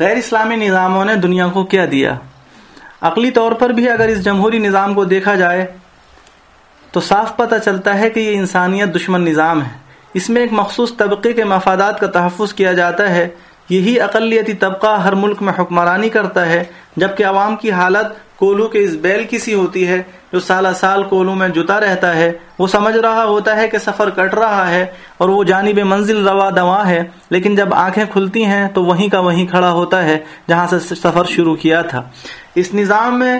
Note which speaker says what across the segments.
Speaker 1: غیر اسلامی نظاموں نے دنیا کو کیا دیا؟ عقلی طور پر بھی اگر اس جمہوری نظام کو دیکھا جائے، تو صاف پتہ چلتا ہے کہ یہ انسانیت دشمن نظام ہے۔ اس میں ایک مخصوص طبقے کے مفادات کا تحفظ کیا جاتا ہے۔ یہی اقلیتی طبقہ ہر ملک میں حکمرانی کرتا ہے، جبکہ عوام کی حالت کولو کے اس بیل کی سی ہوتی ہے۔ جو سالہ سال کولو میں جتا رہتا ہے، وہ سمجھ رہا ہوتا ہے کہ سفر کٹ رہا ہے اور وہ جانب منزل روا دوا ہے، لیکن جب آنکھیں کھلتی ہیں تو وہیں کا وہیں کھڑا ہوتا ہے جہاں سے سفر شروع کیا تھا۔ اس نظام میں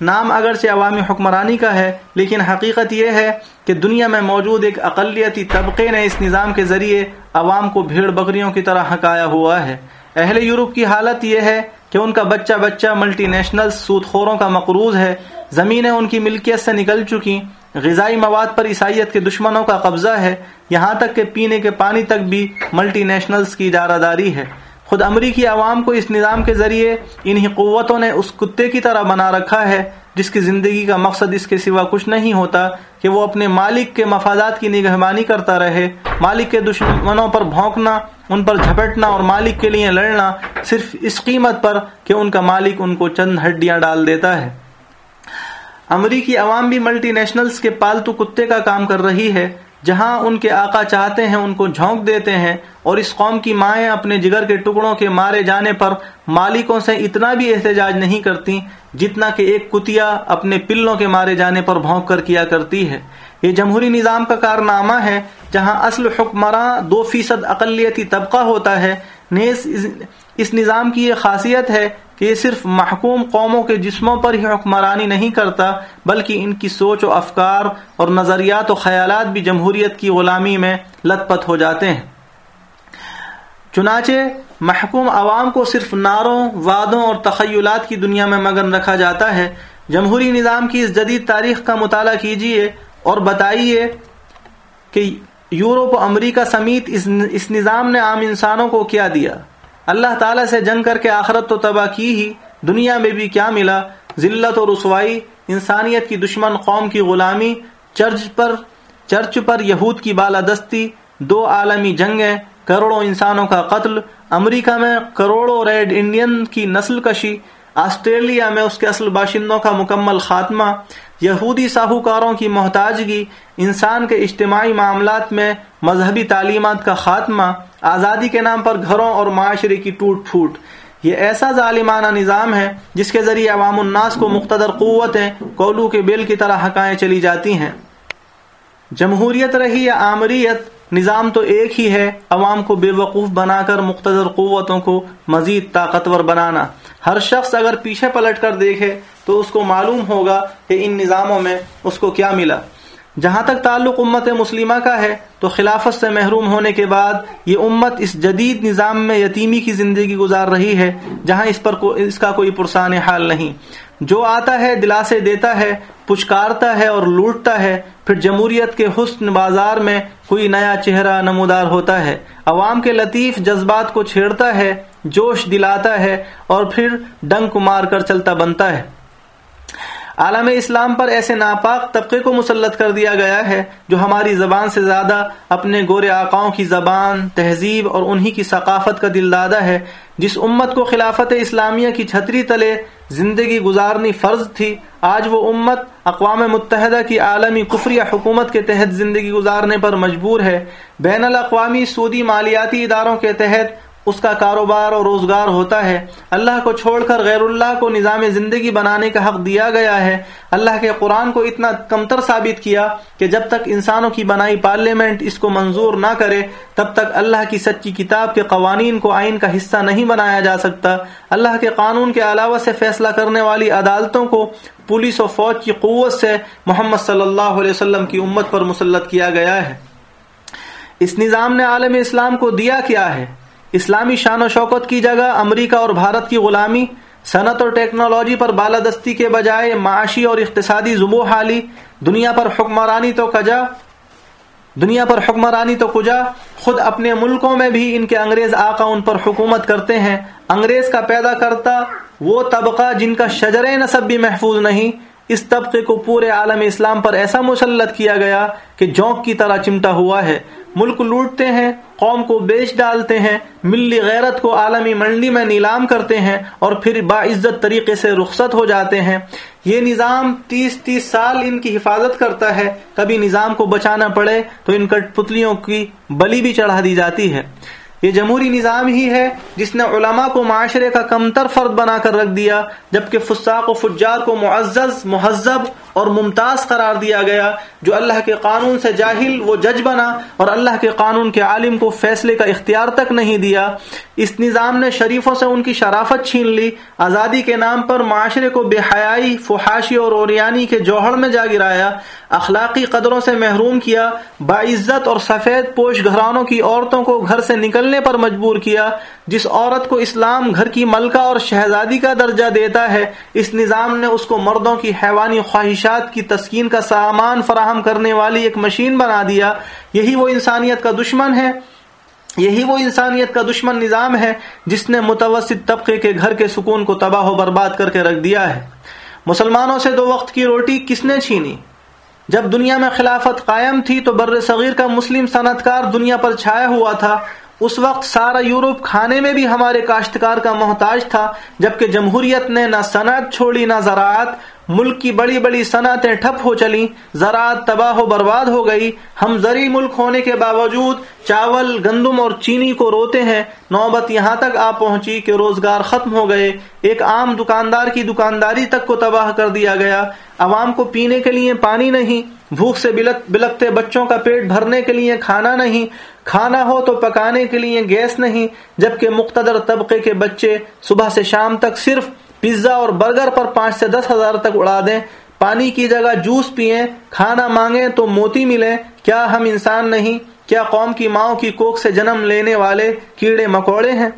Speaker 1: نام اگرچہ عوامی حکمرانی کا ہے، لیکن حقیقت یہ ہے کہ دنیا میں موجود ایک اقلیتی طبقے نے اس نظام کے ذریعے عوام کو بھیڑ بکریوں کی طرح حکایا ہوا ہے۔ اہل یورپ کی حالت یہ ہے کہ ان کا بچہ بچہ ملٹی نیشنل سود خوروں کا مقروض ہے زمینیں ان کی ملکیت سے نکل چکی۔ غذائی مواد پر عیسائیت کے دشمنوں کا قبضہ ہے۔ یہاں تک کہ پینے کے پانی تک بھی ملٹی نیشنلز کی اجارہ داری ہے۔ خود امریکی عوام کو اس نظام کے ذریعے انہی قوتوں نے اس کتے کی طرح بنا رکھا ہے، جس کی زندگی کا مقصد اس کے سوا کچھ نہیں ہوتا کہ وہ اپنے مالک کے مفادات کی نگہبانی کرتا رہے۔ مالک کے دشمنوں پر بھونکنا، ان پر جھپٹنا اور مالک کے لیے لڑنا صرف اس قیمت پر کہ ان کا مالک ان کو چند ہڈیاں ڈال دیتا ہے۔ امریکی عوام بھی ملٹی نیشنلز کے پالتو کتے کا کام کر رہی ہے۔ جہاں ان کے آقا چاہتے ہیں ان کو جھونک دیتے ہیں اور اس قوم کی مائیں اپنے جگر کے ٹکڑوں کے مارے جانے پر مالکوں سے اتنا بھی احتجاج نہیں کرتی جتنا کہ ایک کتیا اپنے پلوں کے مارے جانے پر بھونک کر کیا کرتی ہے۔ یہ جمہوری نظام کا کارنامہ ہے جہاں اصل حکمراں دو فیصد اقلیتی طبقہ ہوتا ہے۔ نیز اس نظام کی یہ خاصیت ہے کہ یہ صرف محکوم قوموں کے جسموں پر ہی حکمرانی نہیں کرتا، بلکہ ان کی سوچ و افکار اور نظریات و خیالات بھی جمہوریت کی غلامی میں لت پت ہو جاتے ہیں۔ چنانچہ محکوم عوام کو صرف نعروں، وعدوں اور تخیلات کی دنیا میں مگن رکھا جاتا ہے۔ جمہوری نظام کی اس جدید تاریخ کا مطالعہ کیجیے اور بتائیے کہ یورپ امریکہ سمیت اس نظام نے عام انسانوں کو کیا دیا؟ اللہ تعالیٰ سے جنگ کر کے آخرت تو تباہ کی ہی، دنیا میں بھی کیا ملا؟ ذلت و رسوائی، انسانیت کی دشمن قوم کی غلامی، چرچ پر چرچ پر یہود کی بالادستی، دو عالمی جنگیں کروڑوں انسانوں کا قتل، امریکہ میں کروڑوں ریڈ انڈین کی نسل کشی، آسٹریلیا میں اس کے اصل باشندوں کا مکمل خاتمہ یہودی ساہوکاروں کی محتاجگی، انسان کے اجتماعی معاملات میں مذہبی تعلیمات کا خاتمہ، آزادی کے نام پر گھروں اور معاشرے کی ٹوٹ پھوٹ۔ یہ ایسا ظالمانہ نظام ہے جس کے ذریعے عوام الناس کو مقتدر قوتیں کولو کے بیل کی طرح حکائیں چلی جاتی ہیں۔ جمہوریت رہی یا آمریت، نظام تو ایک ہی ہے۔ عوام کو بے وقوف بنا کر مقتدر قوتوں کو مزید طاقتور بنانا۔ ہر شخص اگر پیچھے پلٹ کر دیکھے تو اس کو معلوم ہوگا کہ ان نظاموں میں اس کو کیا ملا۔ جہاں تک تعلق امت مسلمہ کا ہے، تو خلافت سے محروم ہونے کے بعد یہ امت اس جدید نظام میں یتیمی کی زندگی گزار رہی ہے، جہاں اس پر اس کا کوئی پرسان حال نہیں۔ جو آتا ہے، دلاسے دیتا ہے پچکارتا ہے اور لوٹتا ہے، پھر جمہوریت کے حسن بازار میں کوئی نیا چہرہ نمودار ہوتا ہے۔ عوام کے لطیف جذبات کو چھیڑتا ہے، جوش دلاتا ہے اور پھر ڈنک مار کر چلتا بنتا ہے۔ عالم اسلام پر ایسے ناپاک طبقے کو مسلط کر دیا گیا ہے جو ہماری زبان سے زیادہ اپنے گورے آقاؤں کی زبان، تہذیب اور انہی کی ثقافت کا دل دادا ہے۔ جس امت کو خلافت اسلامیہ کی چھتری تلے زندگی گزارنی فرض تھی، آج وہ امت اقوام متحدہ کی عالمی کفری حکومت کے تحت زندگی گزارنے پر مجبور ہے۔ بین الاقوامی سودی مالیاتی اداروں کے تحت اس کا کاروبار اور روزگار ہوتا ہے۔ اللہ کو چھوڑ کر غیر اللہ کو نظام زندگی بنانے کا حق دیا گیا ہے۔ اللہ کے قرآن کو اتنا کمتر ثابت کیا کہ جب تک انسانوں کی بنائی پارلیمنٹ اس کو منظور نہ کرے، تب تک اللہ کی سچی کتاب کے قوانین کو آئین کا حصہ نہیں بنایا جا سکتا۔ اللہ کے قانون کے علاوہ سے فیصلہ کرنے والی عدالتوں کو پولیس و فوج کی قوت سے محمد صلی اللہ علیہ وسلم کی امت پر مسلط کیا گیا ہے۔ اس نظام نے عالم اسلام کو دیا کیا ہے۔ اسلامی شان و شوکت کی جگہ امریکہ اور بھارت کی غلامی، صنعت اور ٹیکنالوجی پر بالادستی کے بجائے معاشی اور اقتصادی زبو حالی، دنیا پر حکمرانی تو کجا، دنیا پر حکمرانی تو کجا، خود اپنے ملکوں میں بھی ان کے انگریز آقا ان پر حکومت کرتے ہیں، انگریز کا پیدا کرتا وہ طبقہ جن کا شجر نصب بھی محفوظ نہیں اس طبقے کو پورے عالم اسلام پر ایسا مسلط کیا گیا کہ جونک کی طرح چمٹا ہوا ہے۔ ملک لوٹتے ہیں، قوم کو بیچ ڈالتے ہیں، ملی غیرت کو عالمی منڈی میں نیلام کرتے ہیں اور پھر باعزت طریقے سے رخصت ہو جاتے ہیں۔ یہ نظام تیس تیس سال ان کی حفاظت کرتا ہے۔ کبھی نظام کو بچانا پڑے تو ان کٹ پتلیوں کی بلی بھی چڑھا دی جاتی ہے۔ یہ جمہوری نظام ہی ہے جس نے علماء کو معاشرے کا کمتر فرد بنا کر رکھ دیا، جبکہ فساق و فجار کو معزز، مہذب اور ممتاز قرار دیا گیا، جو اللہ کے قانون سے جاہل وہ جج بنا اور اللہ کے قانون کے عالم کو فیصلے کا اختیار تک نہیں دیا۔ اس نظام نے شریفوں سے ان کی شرافت چھین لی۔ آزادی کے نام پر معاشرے کو بے حیائی، فحاشی اور اوریانی کے جوہر میں جا گرایا۔ اخلاقی قدروں سے محروم کیا، باعزت اور سفید پوش گھرانوں کی عورتوں کو گھر سے نکلنے پر مجبور کیا، جس عورت کو اسلام گھر کی ملکہ اور شہزادی کا درجہ دیتا ہے، اس نظام نے اس کو مردوں کی حیوانی خواہشات کی تسکین کا سامان فراہم کرنے والی ایک مشین بنا دیا۔ یہی وہ انسانیت کا دشمن ہے۔ یہی وہ انسانیت کا دشمن نظام ہے، جس نے متوسط طبقے کے گھر کے سکون کو تباہ و برباد کر کے رکھ دیا ہے۔ مسلمانوں سے دو وقت کی روٹی کس نے چھینی؟ جب دنیا میں خلافت قائم تھی تو بر صغیر کا مسلم صنعت کار دنیا پر چھایا ہوا تھا۔ اس وقت سارا یورپ کھانے میں بھی ہمارے کاشتکار کا محتاج تھا، جبکہ جمہوریت نے نہ صنعت چھوڑی نہ زراعت۔ ملک کی بڑی بڑی صنعتیں ٹھپ ہو چلی زراعت تباہ و برباد ہو گئی، ہم زرعی ملک ہونے کے باوجود چاول، گندم اور چینی کو روتے ہیں۔ نوبت یہاں تک آ پہنچی کہ روزگار ختم ہو گئے۔ ایک عام دکاندار کی دکانداری تک کو تباہ کر دیا گیا۔ عوام کو پینے کے لیے پانی نہیں، بھوک سے بلکتے بچوں کا پیٹ بھرنے کے لیے کھانا نہیں۔ کھانا ہو تو پکانے کے لیے گیس نہیں، جبکہ مقتدر طبقے کے بچے صبح سے شام تک صرف پیزا اور برگر پر پانچ سے دس ہزار تک اڑا دیں۔ پانی کی جگہ جوس پیئیں، کھانا مانگیں تو موتی ملے کیا ہم انسان نہیں؟ کیا قوم کی ماؤں کی کوک سے جنم لینے والے کیڑے مکوڑے ہیں؟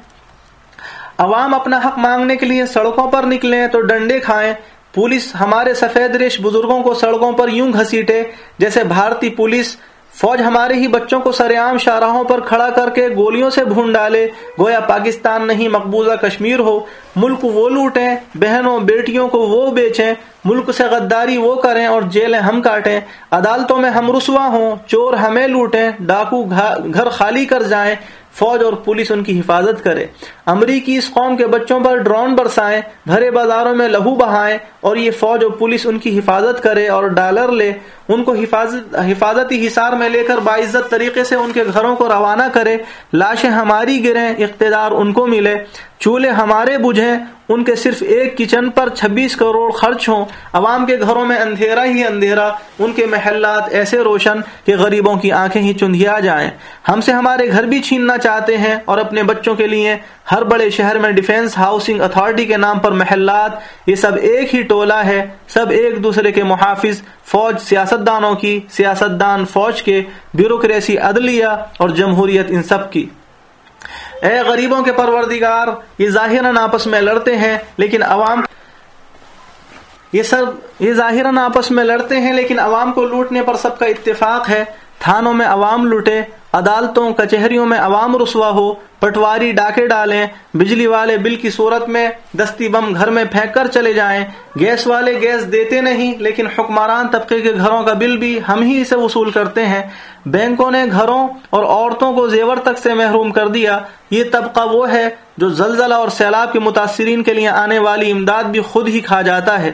Speaker 1: عوام اپنا حق مانگنے کے لیے سڑکوں پر نکلیں تو ڈنڈے کھائیں۔ پولیس ہمارے سفید ریش بزرگوں کو سڑکوں پر یوں گھسیٹے جیسے بھارتی پولیس فوج ہمارے ہی بچوں کو سر عام شاہراہوں پر کھڑا کر کے گولیوں سے بھون ڈالے۔ گویا پاکستان نہیں مقبوضہ کشمیر ہو، ملک وہ لوٹیں، بہنوں، بیٹیوں کو وہ بیچیں، ملک سے غداری وہ کریں اور جیلیں ہم کاٹیں۔ عدالتوں میں ہم رسوا ہوں، چور ہمیں لوٹیں، ڈاکو گھر خالی کر جائیں۔ فوج اور پولیس ان کی حفاظت کرے۔ امریکی اس قوم کے بچوں پر ڈرون برسائیں بھرے بازاروں میں لہو بہائیں اور یہ فوج اور پولیس ان کی حفاظت کرے اور ڈالر لے۔ ان کو حفاظت حفاظتی حصار میں لے کر باعزت طریقے سے ان کے گھروں کو روانہ کرے۔ لاشیں ہماری گریں، اقتدار ان کو ملے۔ چولہے ہمارے بجھیں ان کے صرف ایک کچن پر چھبیس کروڑ خرچ ہوں۔ عوام کے گھروں میں اندھیرا ہی اندھیرا۔ ان کے محلات ایسے روشن کہ غریبوں کی آنکھیں ہی چندیا جائیں۔ ہم سے ہمارے گھر بھی چھیننا چاہتے ہیں اور اپنے بچوں کے لیے ہر بڑے شہر میں ڈیفنس ہاؤسنگ اتھارٹی کے نام پر محلات۔ یہ سب ایک ہی ٹولہ ہے۔ سب ایک دوسرے کے محافظ، فوج سیاست دانوں کی سیاست دان فوج کے، بیوروکریسی، عدلیہ اور جمہوریت ان سب کی۔ اے غریبوں کے پروردگار، یہ ظاہراً آپس میں لڑتے ہیں، لیکن عوام یہ سب یہ ظاہراً آپس میں لڑتے ہیں، لیکن عوام کو لوٹنے پر سب کا اتفاق ہے۔ تھانوں میں عوام لوٹے عدالتوں، کچہریوں میں عوام رسوا ہو، پٹواری ڈاکے ڈالیں، بجلی والے بل کی صورت میں دستی بم گھر میں پھینک کر چلے جائیں۔ گیس والے گیس دیتے نہیں، لیکن حکمران طبقے کے گھروں کا بل بھی ہم ہی اسے وصول کرتے ہیں۔ بینکوں نے گھروں اور عورتوں کو زیور تک سے محروم کر دیا۔ یہ طبقہ وہ ہے جو زلزلہ اور سیلاب کے متاثرین کے لیے آنے والی امداد بھی خود ہی کھا جاتا ہے۔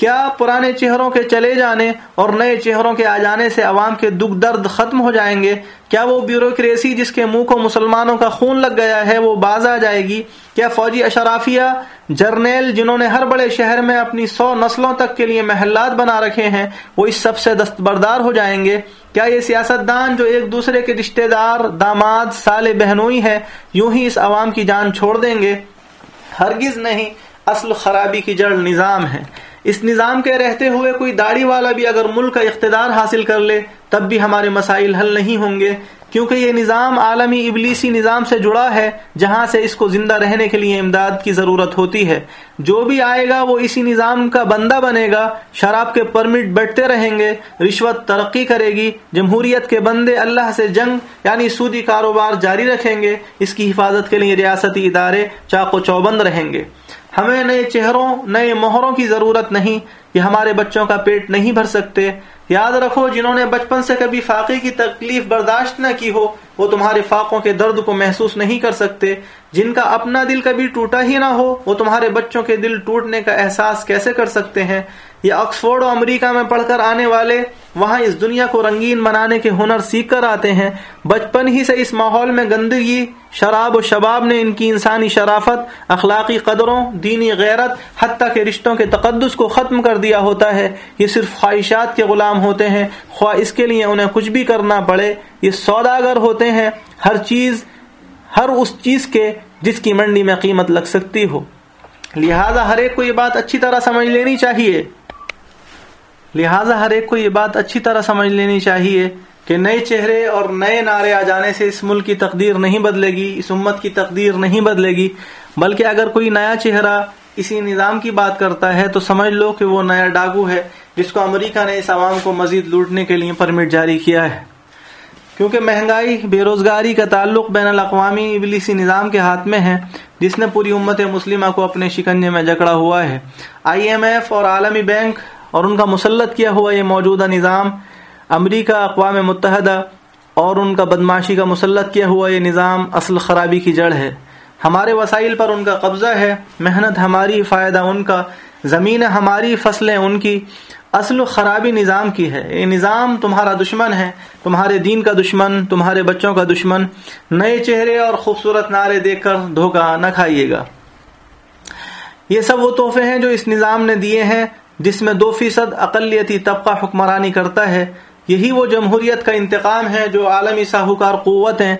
Speaker 1: کیا پرانے چہروں کے چلے جانے اور نئے چہروں کے آ جانے سے عوام کے دکھ درد ختم ہو جائیں گے؟ کیا وہ بیوروکریسی جس کے منہ کو مسلمانوں کا خون لگ گیا ہے، وہ باز آ جائے گی؟ کیا فوجی اشرافیہ جرنیل جنہوں نے ہر بڑے شہر میں اپنی سو نسلوں تک کے لیے محلات بنا رکھے ہیں، وہ اس سب سے دستبردار ہو جائیں گے؟ کیا یہ سیاست دان جو ایک دوسرے کے رشتہ دار، داماد، سال بہنوئی ہے یوں ہی اس عوام کی جان چھوڑ دیں گے؟ ہرگز نہیں، اصل خرابی کی جڑ نظام ہے۔ اس نظام کے رہتے ہوئے کوئی داڑھی والا بھی اگر ملک کا اقتدار حاصل کر لے، تب بھی ہمارے مسائل حل نہیں ہوں گے۔ کیونکہ یہ نظام عالمی ابلیسی نظام سے جڑا ہے، جہاں سے اس کو زندہ رہنے کے لیے امداد کی ضرورت ہوتی ہے۔ جو بھی آئے گا، وہ اسی نظام کا بندہ بنے گا۔ شراب کے پرمٹ بٹتے رہیں گے، رشوت ترقی کرے گی۔ جمہوریت کے بندے اللہ سے جنگ یعنی سودی کاروبار جاری رکھیں گے۔ اس کی حفاظت کے لیے ریاستی ادارے چاق و چوبند رہیں گے۔ ہمیں نئے چہروں، نئے مہروں کی ضرورت نہیں۔ یہ ہمارے بچوں کا پیٹ نہیں بھر سکتے۔ یاد رکھو، جنہوں نے بچپن سے کبھی فاقے کی تکلیف برداشت نہ کی ہو، وہ تمہارے فاقوں کے درد کو محسوس نہیں کر سکتے۔ جن کا اپنا دل کبھی ٹوٹا ہی نہ ہو، وہ تمہارے بچوں کے دل ٹوٹنے کا احساس کیسے کر سکتے ہیں؟ یہ آکسفورڈ اور امریکہ میں پڑھ کر آنے والے، وہاں اس دنیا کو رنگین بنانے کے ہنر سیکھ کر آتے ہیں۔ بچپن ہی سے اس ماحول میں گندگی، شراب و شباب نے ان کی انسانی شرافت، اخلاقی قدروں، دینی غیرت، حتیٰ کے رشتوں کے تقدس کو ختم کر دیا ہوتا ہے۔ یہ صرف خواہشات کے غلام ہوتے ہیں۔ خواہ اس کے لیے انہیں کچھ بھی کرنا پڑے، یہ سوداگر ہوتے ہیں۔ ہر چیز، ہر اس چیز کے جس کی منڈی میں قیمت لگ سکتی ہو۔ لہذا ہر ایک کو یہ بات اچھی طرح سمجھ لینی چاہیے۔ لہٰذا ہر ایک کو یہ بات اچھی طرح سمجھ لینی چاہیے کہ نئے چہرے اور نئے نعرے آ جانے سے اس ملک کی تقدیر نہیں بدلے گی، اس امت کی تقدیر نہیں بدلے گی۔ بلکہ اگر کوئی نیا چہرہ اسی نظام کی بات کرتا ہے تو سمجھ لو کہ وہ نیا ڈاگو ہے، جس کو امریکہ نے اس عوام کو مزید لوٹنے کے لیے پرمٹ جاری کیا ہے۔ کیونکہ مہنگائی بے روزگاری کا تعلق بین الاقوامی ابلیسی نظام کے ہاتھ میں ہے، جس نے پوری امت مسلمہ کو اپنے شکنجے میں جکڑا ہوا ہے۔ آئی ایم ایف اور عالمی بینک اور ان کا مسلط کیا ہوا یہ موجودہ نظام امریکہ، اقوام متحدہ اور ان کا بدماشی کا مسلط کیا ہوا یہ نظام اصل خرابی کی جڑ ہے۔ ہمارے وسائل پر ان کا قبضہ ہے، محنت ہماری، فائدہ ان کا زمین ہماری، فصلیں ان کی۔ اصل خرابی نظام کی ہے۔ یہ نظام تمہارا دشمن ہے، تمہارے دین کا دشمن، تمہارے بچوں کا دشمن۔ نئے چہرے اور خوبصورت نعرے دیکھ کر دھوکہ نہ کھائیے گا۔ یہ سب وہ تحفے ہیں جو اس نظام نے دیے ہیں۔ جس میں دو فیصد اقلیتی طبقہ حکمرانی کرتا ہے، یہی وہ جمہوریت کا انتقام ہے جو عالمی ساہوکار قوتیں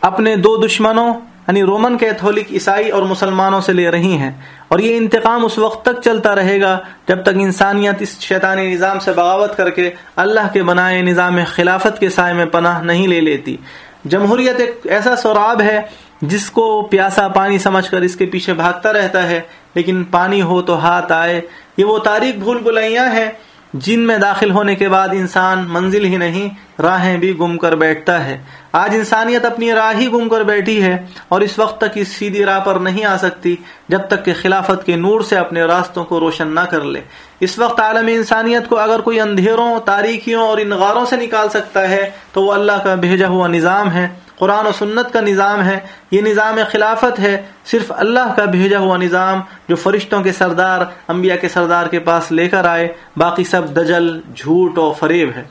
Speaker 1: اپنے دو دشمنوں یعنی رومن کیتھولک عیسائی اور مسلمانوں سے لے رہی ہیں۔ اور یہ انتقام اس وقت تک چلتا رہے گا جب تک انسانیت اس شیطانی نظام سے بغاوت کر کے اللہ کے بنائے نظام خلافت کے سائے میں پناہ نہیں لے لیتی۔ جمہوریت ایک ایسا سوراب ہے جس کو پیاسا پانی سمجھ کر اس کے پیچھے بھاگتا رہتا ہے، لیکن پانی ہو تو ہاتھ آئے۔ یہ وہ تاریخ بھول بلائیاں ہیں جن میں داخل ہونے کے بعد انسان منزل ہی نہیں، راہیں بھی گم کر بیٹھتا ہے۔ آج انسانیت اپنی راہ ہی گم کر بیٹھی ہے اور اس وقت تک اس سیدھی راہ پر نہیں آ سکتی جب تک کہ خلافت کے نور سے اپنے راستوں کو روشن نہ کر لے۔ اس وقت عالم انسانیت کو اگر کوئی اندھیروں تاریخیوں اور انغاروں سے نکال سکتا ہے تو وہ اللہ کا بھیجا ہوا نظام ہے، قرآن و سنت کا نظام ہے۔ یہ نظام خلافت ہے، صرف اللہ کا بھیجا ہوا نظام جو فرشتوں کے سردار، انبیاء کے سردار کے پاس لے کر آئے۔ باقی سب دجل، جھوٹ و فریب ہے۔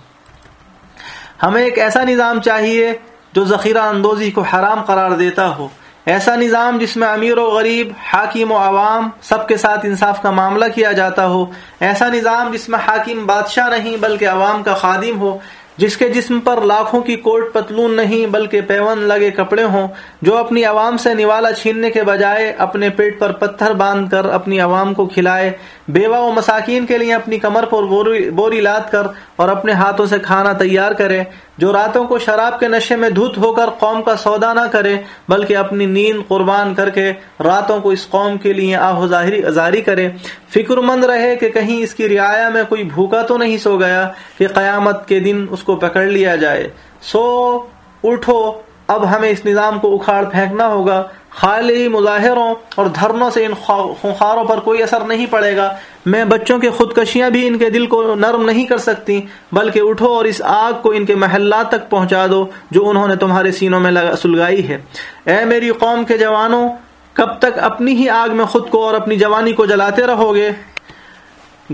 Speaker 1: ہمیں ایک ایسا نظام چاہیے جو ذخیرہ اندوزی کو حرام قرار دیتا ہو۔ ایسا نظام جس میں امیر و غریب، حاکم و عوام سب کے ساتھ انصاف کا معاملہ کیا جاتا ہو۔ ایسا نظام جس میں حاکم بادشاہ نہیں بلکہ عوام کا خادم ہو، جس کے جسم پر لاکھوں کی کوٹ پتلون نہیں بلکہ پیون لگے کپڑے ہوں، جو اپنی عوام سے نوالا چھیننے کے بجائے اپنے پیٹ پر پتھر باندھ کر اپنی عوام کو کھلائے، بیوہ و مساکین کے لیے اپنی کمر پر بوری بوری لاد کر اور اپنے ہاتھوں سے کھانا تیار کرے، جو راتوں کو شراب کے نشے میں دھت ہو کر قوم کا سودا نہ کرے، بلکہ اپنی نیند قربان کر کے راتوں کو اس قوم کے لیے آہ ظاہری کرے۔ فکر مند رہے کہ کہیں اس کی رعایا میں کوئی بھوکا تو نہیں سو گیا کہ قیامت کے دن اس کو پکڑ لیا جائے۔ سو، اٹھو۔ اب ہمیں اس نظام کو اکھاڑ پھینکنا ہوگا۔ خالی مظاہروں اور دھرنوں سے ان خونخاروں پر کوئی اثر نہیں پڑے گا۔ میں بچوں کے خودکشیاں بھی ان کے دل کو نرم نہیں کر سکتی، بلکہ اٹھو اور اس آگ کو ان کے محلات تک پہنچا دو جو انہوں نے تمہارے سینوں میں سلگائی ہے۔ اے میری قوم کے جوانوں، کب تک اپنی ہی آگ میں خود کو اور اپنی جوانی کو جلاتے رہو گے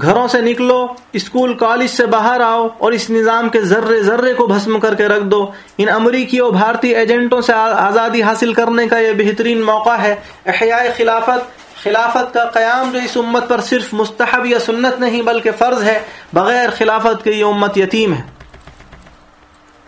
Speaker 1: گھروں سے نکلو، اسکول، کالج سے باہر آؤ اور اس نظام کے ذرے ذرے کو بھسم کر کے رکھ دو۔ ان امریکی اور بھارتی ایجنٹوں سے آزادی حاصل کرنے کا یہ بہترین موقع ہے۔ احیاء خلافت خلافت کا قیام جو اس امت پر صرف مستحب یا سنت نہیں بلکہ فرض ہے، بغیر خلافت کے یہ امت یتیم ہے۔